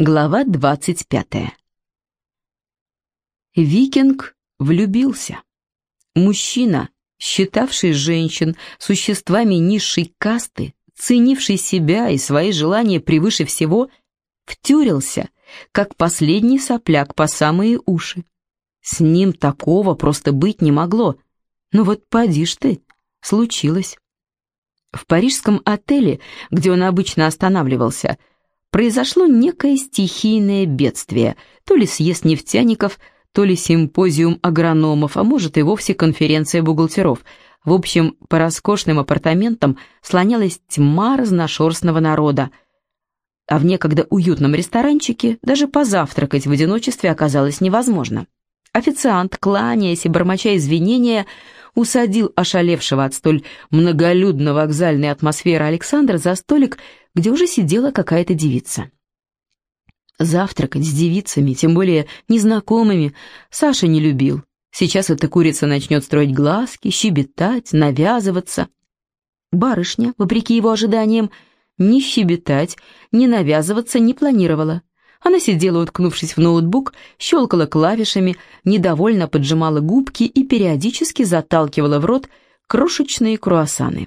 Глава 25. Викинг влюбился. Мужчина, считавший женщин существами низшей касты, ценивший себя и свои желания превыше всего, втюрился, как последний сопляк по самые уши. С ним такого просто быть не могло. Ну вот поди ж ты, случилось. В парижском отеле, где он обычно останавливался, произошло некое стихийное бедствие, то ли съезд нефтяников, то ли симпозиум агрономов, а может и вовсе конференция бухгалтеров. В общем, по роскошным апартаментам слонялась тьма разношерстного народа, а в некогда уютном ресторанчике даже позавтракать в одиночестве оказалось невозможно. Официант, кланяясь и бормоча извинения, усадил ошалевшего от столь многолюдно вокзальной атмосферы Александра за столик, где уже сидела какая-то девица. Завтракать с девицами, тем более незнакомыми, Саша не любил. Сейчас эта курица начнет строить глазки, щебетать, навязываться. Барышня, вопреки его ожиданиям, ни щебетать, ни навязываться не планировала. Она сидела, уткнувшись в ноутбук, щелкала клавишами, недовольно поджимала губки и периодически заталкивала в рот крошечные круассаны.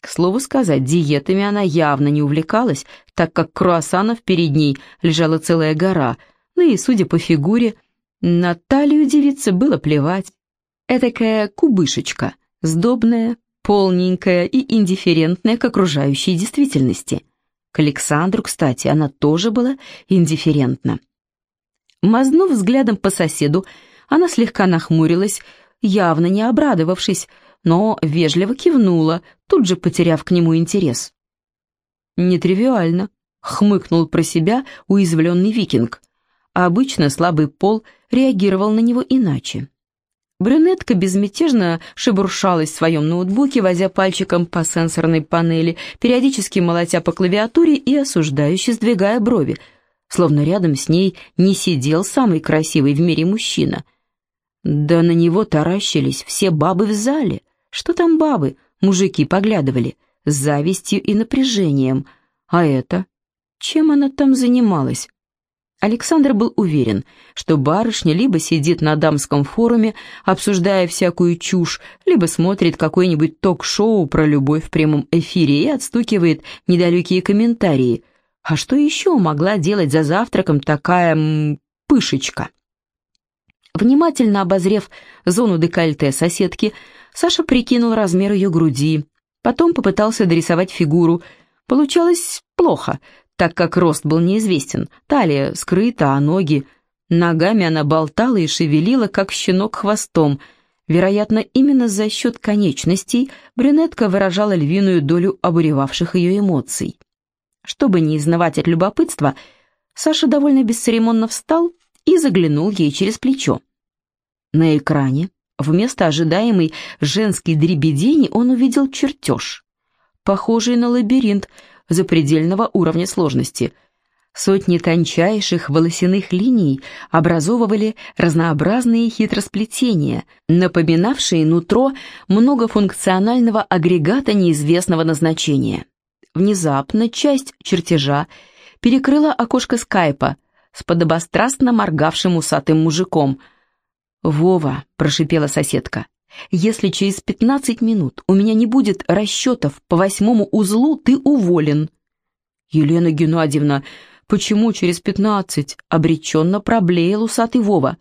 К слову сказать, диетами она явно не увлекалась, так как круассанов перед ней лежала целая гора, ну и, судя по фигуре, на талию девицы было плевать. Этакая кубышечка, сдобная, полненькая и индифферентная к окружающей действительности – к Александру, кстати, она тоже была индифферентна. Мазнув взглядом по соседу, она слегка нахмурилась, явно не обрадовавшись, но вежливо кивнула, тут же потеряв к нему интерес. «Нетривиально», — хмыкнул про себя уязвленный викинг. А обычно слабый пол реагировал на него иначе. Брюнетка безмятежно шебуршалась в своем ноутбуке, возя пальчиком по сенсорной панели, периодически молотя по клавиатуре и осуждающе сдвигая брови, словно рядом с ней не сидел самый красивый в мире мужчина. Да на него таращились все бабы в зале. Что там бабы? Мужики поглядывали, с завистью и напряжением. А это? Чем она там занималась? Александр был уверен, что барышня либо сидит на дамском форуме, обсуждая всякую чушь, либо смотрит какое-нибудь ток-шоу про любовь в прямом эфире и отстукивает недалекие комментарии. А что еще могла делать за завтраком такая м, пышечка? Внимательно обозрев зону декольте соседки, Саша прикинул размер ее груди, потом попытался дорисовать фигуру. Получалось плохо, так как рост был неизвестен, талия скрыта, а ноги... Ногами она болтала и шевелила, как щенок хвостом. Вероятно, именно за счет конечностей брюнетка выражала львиную долю обуревавших ее эмоций. Чтобы не изнывать от любопытства, Саша довольно бесцеремонно встал и заглянул ей через плечо. На экране вместо ожидаемой женской дребедени он увидел чертеж, похожий на лабиринт, запредельного уровня сложности. Сотни тончайших волосяных линий образовывали разнообразные хитросплетения, напоминавшие нутро многофункционального агрегата неизвестного назначения. Внезапно часть чертежа перекрыла окошко скайпа с подобострастно моргавшим усатым мужиком. «Вова», — прошипела соседка, если через пятнадцать минут у меня не будет расчетов по восьмому узлу, ты уволен». «Елена Геннадьевна, почему через пятнадцать?» — обреченно проблеял усатый Вова.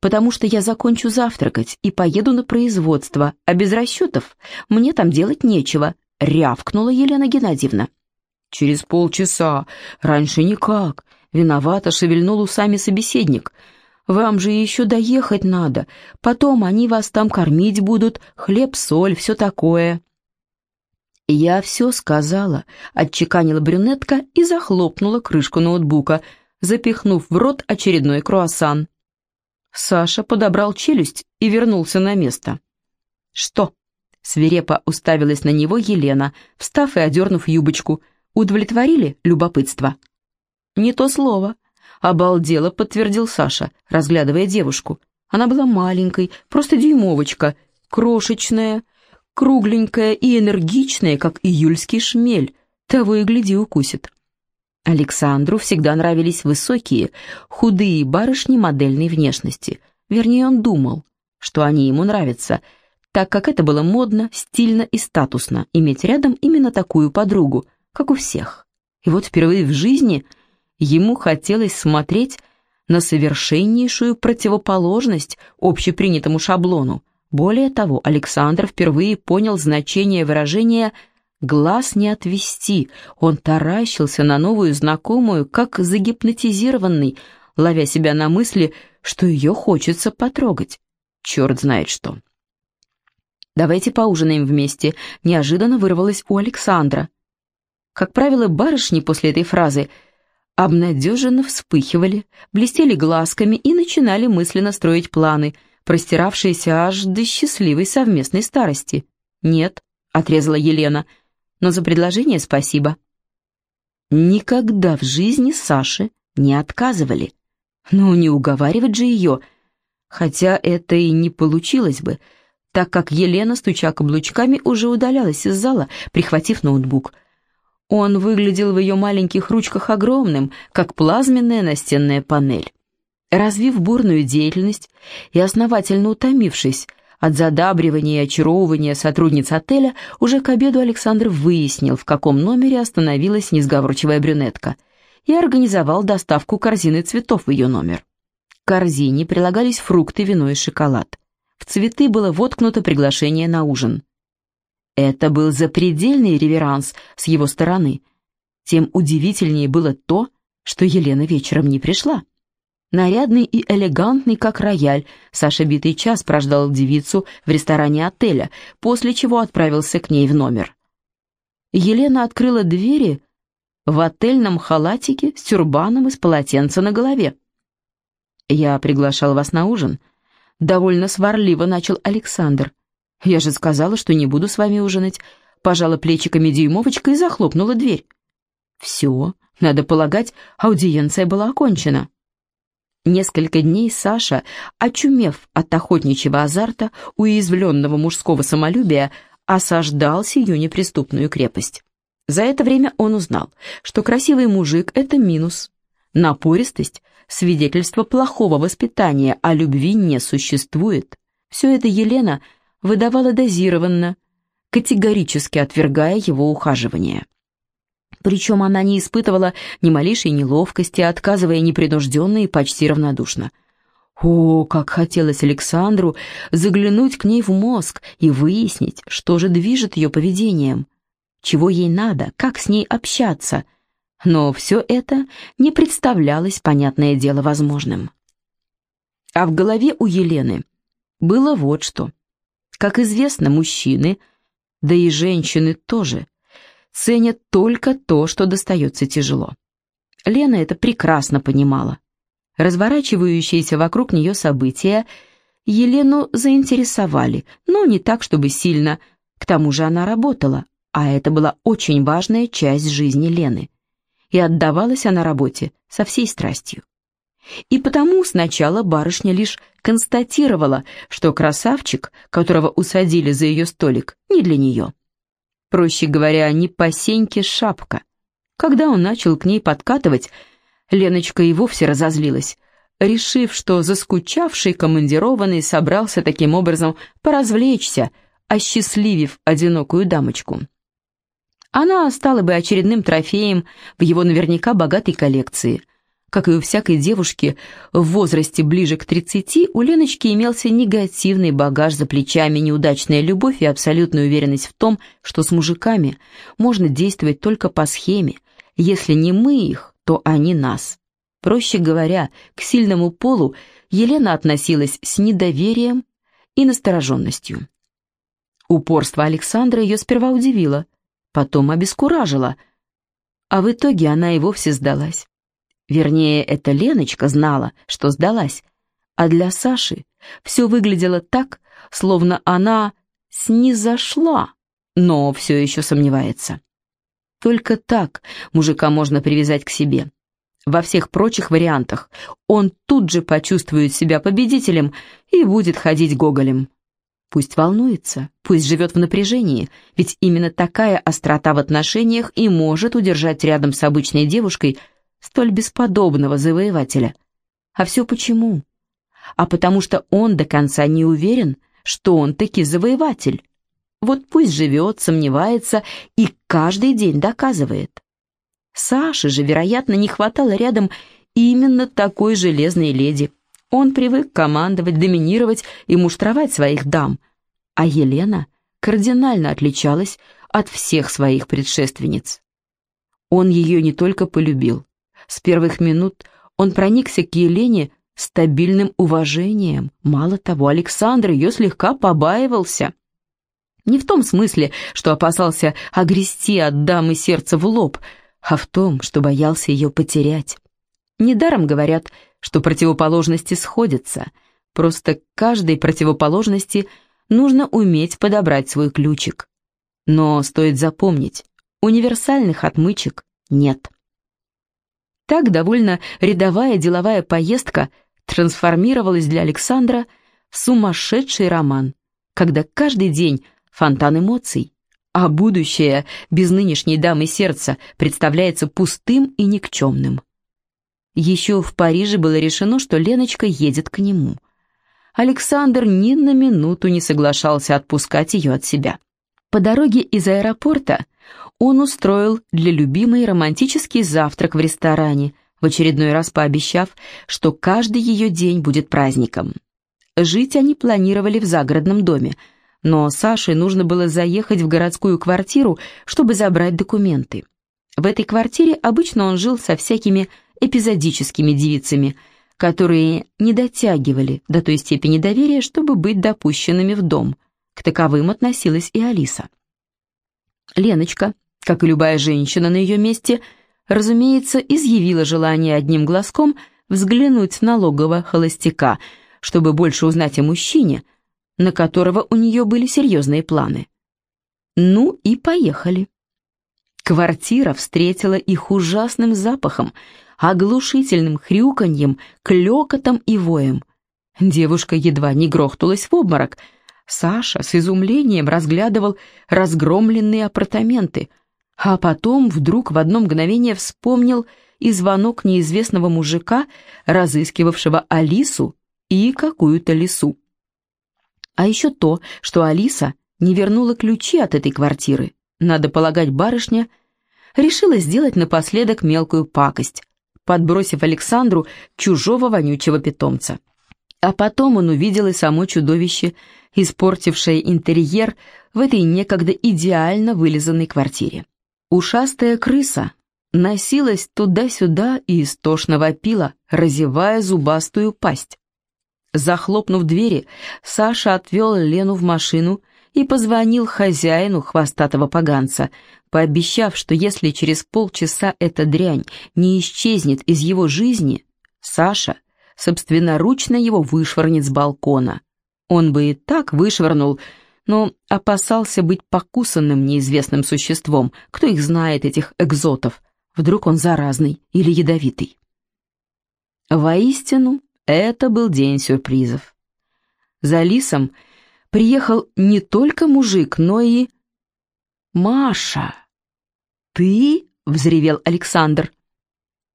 «Потому что я закончу завтракать и поеду на производство, а без расчетов мне там делать нечего», — рявкнула Елена Геннадьевна. «Через полчаса. Раньше никак». Виновато шевельнул усами собеседник — вам же еще доехать надо. Потом они вас там кормить будут, хлеб, соль, все такое». «Я все сказала», — отчеканила брюнетка и захлопнула крышку ноутбука, запихнув в рот очередной круассан. Саша подобрал челюсть и вернулся на место. «Что?» — свирепо уставилась на него Елена, встав и одернув юбочку. «Удовлетворили любопытство?» «Не то слово», «Обалдела», — подтвердил Саша, разглядывая девушку. Она была маленькой, просто дюймовочка, крошечная, кругленькая и энергичная, как июльский шмель. Того и гляди укусит. Александру всегда нравились высокие, худые барышни модельной внешности. Вернее, он думал, что они ему нравятся, так как это было модно, стильно и статусно иметь рядом именно такую подругу, как у всех. И вот впервые в жизни ему хотелось смотреть на совершеннейшую противоположность общепринятому шаблону. Более того, Александр впервые понял значение выражения «вы» Глаз не отвести, он таращился на новую знакомую, как загипнотизированный, ловя себя на мысли, что ее хочется потрогать. Черт знает что. «Давайте поужинаем вместе», — неожиданно вырвалось у Александра. Как правило, барышни после этой фразы обнадеженно вспыхивали, блестели глазками и начинали мысленно строить планы, простиравшиеся аж до счастливой совместной старости. «Нет», — отрезала Елена, — но за предложение спасибо. Никогда в жизни Саше не отказывали. Ну, не уговаривать же ее, хотя это и не получилось бы, так как Елена, стуча каблучками, уже удалялась из зала, прихватив ноутбук. Он выглядел в ее маленьких ручках огромным, как плазменная настенная панель. Развив бурную деятельность и основательно утомившись, от задабривания и очаровывания сотрудниц отеля уже к обеду Александр выяснил, в каком номере остановилась несговорчивая брюнетка, и организовал доставку корзины цветов в ее номер. К корзине прилагались фрукты, вино и шоколад. В цветы было воткнуто приглашение на ужин. Это был запредельный реверанс с его стороны. Тем удивительнее было то, что Елена вечером не пришла. Нарядный и элегантный, как рояль, Саша битый час прождал девицу в ресторане отеля, после чего отправился к ней в номер. Елена открыла двери в отельном халатике с тюрбаном из полотенца на голове. «Я приглашал вас на ужин», — довольно сварливо начал Александр. «Я же сказала, что не буду с вами ужинать», — пожала плечиками дюймовочка и захлопнула дверь. «Все, надо полагать, аудиенция была окончена». Несколько дней Саша, очумев от охотничьего азарта, уязвленного мужского самолюбия, осаждал сию неприступную крепость. За это время он узнал, что красивый мужик — это минус. Напористость — свидетельство плохого воспитания, а любви не существует. Все это Елена выдавала дозированно, категорически отвергая его ухаживание. Причем она не испытывала ни малейшей неловкости, отказывая непринужденно и почти равнодушно. О, как хотелось Александру заглянуть к ней в мозг и выяснить, что же движет ее поведением, чего ей надо, как с ней общаться. Но все это не представлялось, понятное дело, возможным. А в голове у Елены было вот что. Как известно, мужчины, да и женщины тоже – ценят только то, что достается тяжело. Лена это прекрасно понимала. Разворачивающиеся вокруг нее события Елену заинтересовали, но не так, чтобы сильно. К тому же она работала, а это была очень важная часть жизни Лены. И отдавалась она работе со всей страстью. И потому сначала барышня лишь констатировала, что красавчик, которого усадили за ее столик, не для нее. Проще говоря, не по сеньке шапка. Когда он начал к ней подкатывать, Леночка и вовсе разозлилась, решив, что заскучавший командированный собрался таким образом поразвлечься, осчастливив одинокую дамочку. Она стала бы очередным трофеем в его наверняка богатой коллекции – как и у всякой девушки в возрасте ближе к 30, у Леночки имелся негативный багаж за плечами, неудачная любовь и абсолютная уверенность в том, что с мужиками можно действовать только по схеме. Если не мы их, то они нас. Проще говоря, к сильному полу Елена относилась с недоверием и настороженностью. Упорство Александра ее сперва удивило, потом обескуражило, а в итоге она и вовсе сдалась. Вернее, эта Леночка знала, что сдалась, а для Саши все выглядело так, словно она снизошла, но все еще сомневается. Только так мужика можно привязать к себе. Во всех прочих вариантах он тут же почувствует себя победителем и будет ходить гоголем. Пусть волнуется, пусть живет в напряжении, ведь именно такая острота в отношениях и может удержать рядом с обычной девушкой столь бесподобного завоевателя. А все почему? А потому что он до конца не уверен, что он таки завоеватель. Вот пусть живет, сомневается и каждый день доказывает. Саше же, вероятно, не хватало рядом именно такой железной леди. Он привык командовать, доминировать и муштровать своих дам. А Елена кардинально отличалась от всех своих предшественниц. Он ее не только полюбил. С первых минут он проникся к Елене стабильным уважением. Мало того, Александр ее слегка побаивался. Не в том смысле, что опасался огрести от дамы сердце в лоб, а в том, что боялся ее потерять. Недаром говорят, что противоположности сходятся, просто каждой противоположности нужно уметь подобрать свой ключик. Но стоит запомнить, универсальных отмычек нет. Так довольно рядовая деловая поездка трансформировалась для Александра в сумасшедший роман, когда каждый день фонтан эмоций, а будущее без нынешней дамы сердца представляется пустым и никчемным. Еще в Париже было решено, что Леночка едет к нему. Александр ни на минуту не соглашался отпускать ее от себя. По дороге из аэропорта он устроил для любимой романтический завтрак в ресторане, в очередной раз пообещав, что каждый ее день будет праздником. Жить они планировали в загородном доме, но Саше нужно было заехать в городскую квартиру, чтобы забрать документы. В этой квартире обычно он жил со всякими эпизодическими девицами, которые не дотягивали до той степени доверия, чтобы быть допущенными в дом. К таковым относилась и Алиса. Леночка, как и любая женщина на ее месте, разумеется, изъявила желание одним глазком взглянуть на логово холостяка, чтобы больше узнать о мужчине, на которого у нее были серьезные планы. Ну и поехали. Квартира встретила их ужасным запахом, оглушительным хрюканьем, клёкотом и воем. Девушка едва не грохнулась в обморок. Саша с изумлением разглядывал разгромленные апартаменты, а потом вдруг в одно мгновение вспомнил и звонок неизвестного мужика, разыскивавшего Алису и какую-то лису. А еще то, что Алиса не вернула ключи от этой квартиры. Надо полагать, барышня решила сделать напоследок мелкую пакость, подбросив Александру чужого вонючего питомца. А потом он увидел и само чудовище, испортившее интерьер в этой некогда идеально вылизанной квартире. Ушастая крыса носилась туда-сюда и истошно вопила, разевая зубастую пасть. Захлопнув двери, Саша отвел Лену в машину и позвонил хозяину хвостатого поганца, пообещав, что если через полчаса эта дрянь не исчезнет из его жизни, Саша собственноручно его вышвырнет с балкона. Он бы и так вышвырнул, но опасался быть покусанным неизвестным существом. Кто их знает, этих экзотов? Вдруг он заразный или ядовитый? Воистину, это был день сюрпризов. За Лисом приехал не только мужик, но и... Маша. «Ты?» — взревел Александр.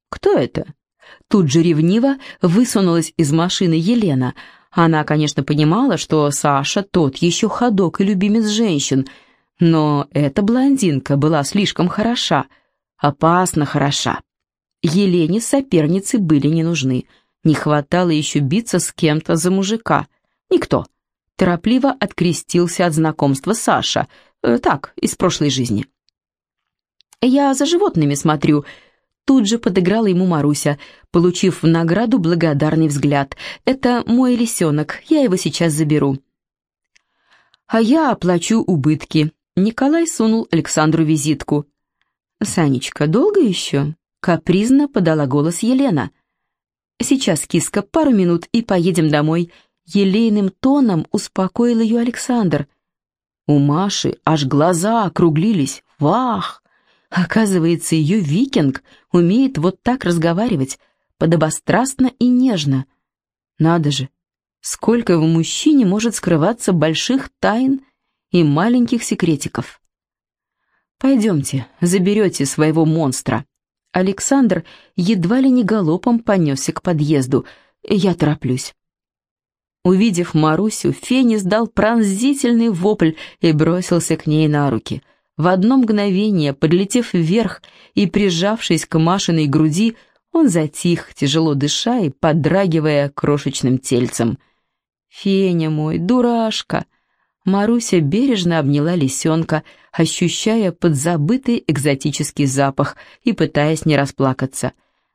«Кто это?» Тут же ревниво высунулась из машины Елена. Она, конечно, понимала, что Саша тот еще ходок и любимец женщин, но эта блондинка была слишком хороша, опасно хороша. Елене соперницы были не нужны. Не хватало еще биться с кем-то за мужика. Никто. Торопливо открестился от знакомства Саша. Э, так, из прошлой жизни. «Я за животными смотрю», Тут же подыграла ему Маруся, получив в награду благодарный взгляд. «Это мой лисенок, я его сейчас заберу». «А я оплачу убытки», — Николай сунул Александру визитку. «Санечка, долго еще?» — капризно подала голос Елена. «Сейчас, киска, пару минут и поедем домой». Елейным тоном успокоил ее Александр. У Маши аж глаза округлились. «Вах!» Оказывается, ее викинг умеет вот так разговаривать, подобострастно и нежно. Надо же, Сколько в мужчине может скрываться больших тайн и маленьких секретиков. «Пойдемте, заберете своего монстра». Александр едва ли не галопом понесся к подъезду. Я тороплюсь. Увидев Марусю, Фенис дал пронзительный вопль и бросился к ней на руки. В одно мгновение, подлетев вверх и прижавшись к Машиной груди, он затих, тяжело дыша и подрагивая крошечным тельцем. «Феня мой, дурашка!» Маруся бережно обняла лисенка, ощущая подзабытый экзотический запах и пытаясь не расплакаться.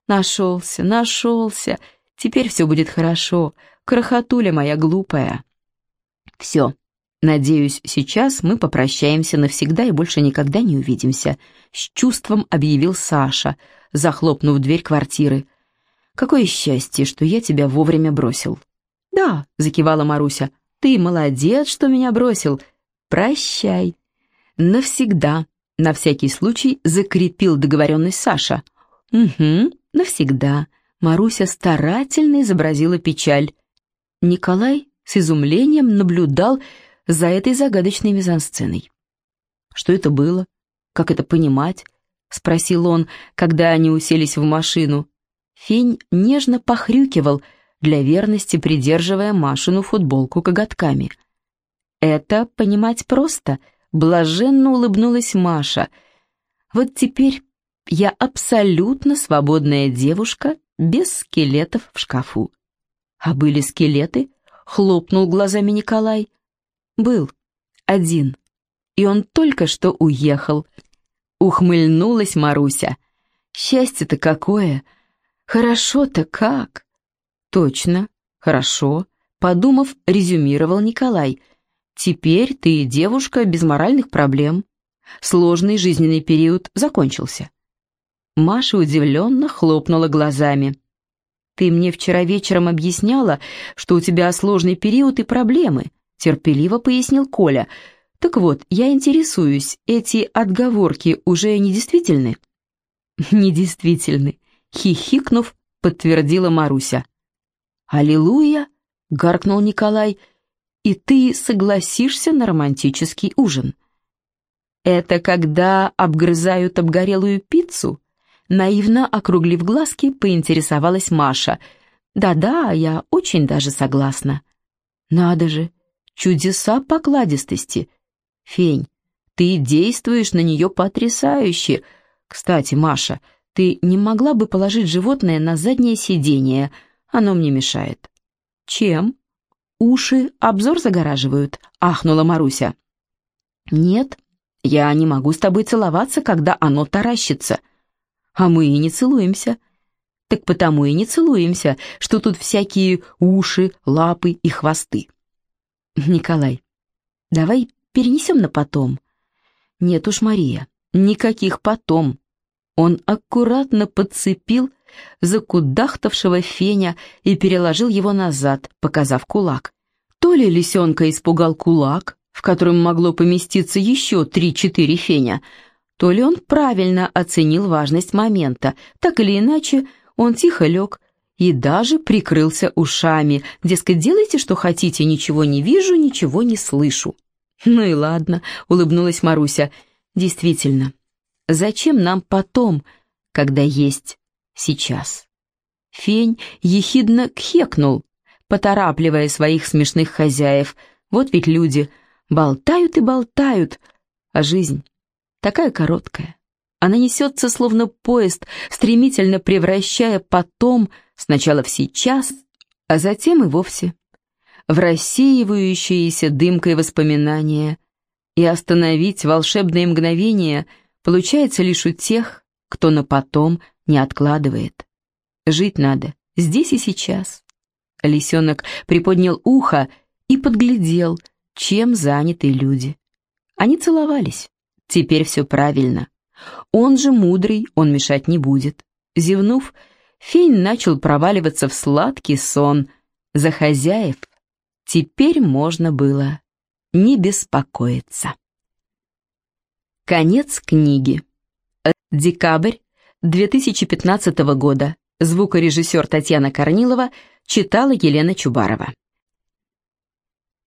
«Нашелся, нашелся! Теперь все будет хорошо, крохотуля моя глупая!» «Все, надеюсь, сейчас мы попрощаемся навсегда и больше никогда не увидимся», с чувством объявил Саша, захлопнув дверь квартиры. «Какое счастье, что я тебя вовремя бросил!» «Да», — закивала Маруся, — ты молодец, что меня бросил. Прощай. Навсегда. На всякий случай закрепил договоренность Саша. Угу, навсегда. Маруся старательно изобразила печаль. Николай с изумлением наблюдал за этой загадочной мизансценой. Что это было? Как это понимать? Спросил он, когда они уселись в машину. Фень нежно похрюкивал, для верности придерживая Машину футболку коготками. «Это понимать просто», — блаженно улыбнулась Маша. «Вот теперь я абсолютно свободная девушка без скелетов в шкафу». «А были скелеты?» — хлопнул глазами Николай. «Был. Один. И он только что уехал». Ухмыльнулась Маруся. «Счастье-то какое! Хорошо-то как!» «Точно, хорошо», — подумав, резюмировал Николай. «Теперь ты девушка без моральных проблем. Сложный жизненный период закончился». Маша удивленно хлопнула глазами. «Ты мне вчера вечером объясняла, что у тебя сложный период и проблемы», — терпеливо пояснил Коля. «Так вот, я интересуюсь, эти отговорки уже недействительны?» «Недействительны», — хихикнув, подтвердила Маруся. «Аллилуйя!» — гаркнул Николай. «И ты согласишься на романтический ужин?» «Это когда обгрызают обгорелую пиццу?» Наивно округлив глазки, поинтересовалась Маша. «Да-да, я очень даже согласна». «Надо же, чудеса покладистости!» «Фень, ты действуешь на нее потрясающе. Кстати, Маша, ты не могла бы положить животное на заднее сиденье?» Оно мне мешает». «Чем?» «Уши обзор загораживают», — ахнула Маруся. «Нет, я не могу с тобой целоваться, когда оно таращится. А мы и не целуемся. Так потому и не целуемся, что тут всякие уши, лапы и хвосты». «Николай, давай перенесем на потом». «Нет уж, Мария, никаких потом». Он аккуратно подцепил закудахтавшего феня и переложил его назад, показав кулак. То ли лисенка испугал кулак, в котором могло поместиться еще три-четыре феня, то ли он правильно оценил важность момента, так или иначе он тихо лег и даже прикрылся ушами, дескать, делайте, что хотите, ничего не вижу, ничего не слышу. «Ну и ладно», — улыбнулась Маруся, — «действительно, зачем нам потом, когда есть сейчас. Фень ехидно кхекнул, поторапливая своих смешных хозяев. Вот ведь люди болтают и болтают, а жизнь такая короткая. Она несется, словно поезд, стремительно превращая потом, сначала в сейчас, а затем и вовсе, в рассеивающиеся дымкой воспоминания. И остановить волшебные мгновения получается лишь у тех, кто на потом – не откладывает. Жить надо здесь и сейчас. Лисенок приподнял ухо и подглядел, чем заняты люди. Они целовались. Теперь все правильно. Он же мудрый, он мешать не будет. Зевнув, Фень начал проваливаться в сладкий сон. За хозяев теперь можно было не беспокоиться. Конец книги. Декабрь 2015 года. Звукорежиссер Татьяна Корнилова читала Елена Чубарова.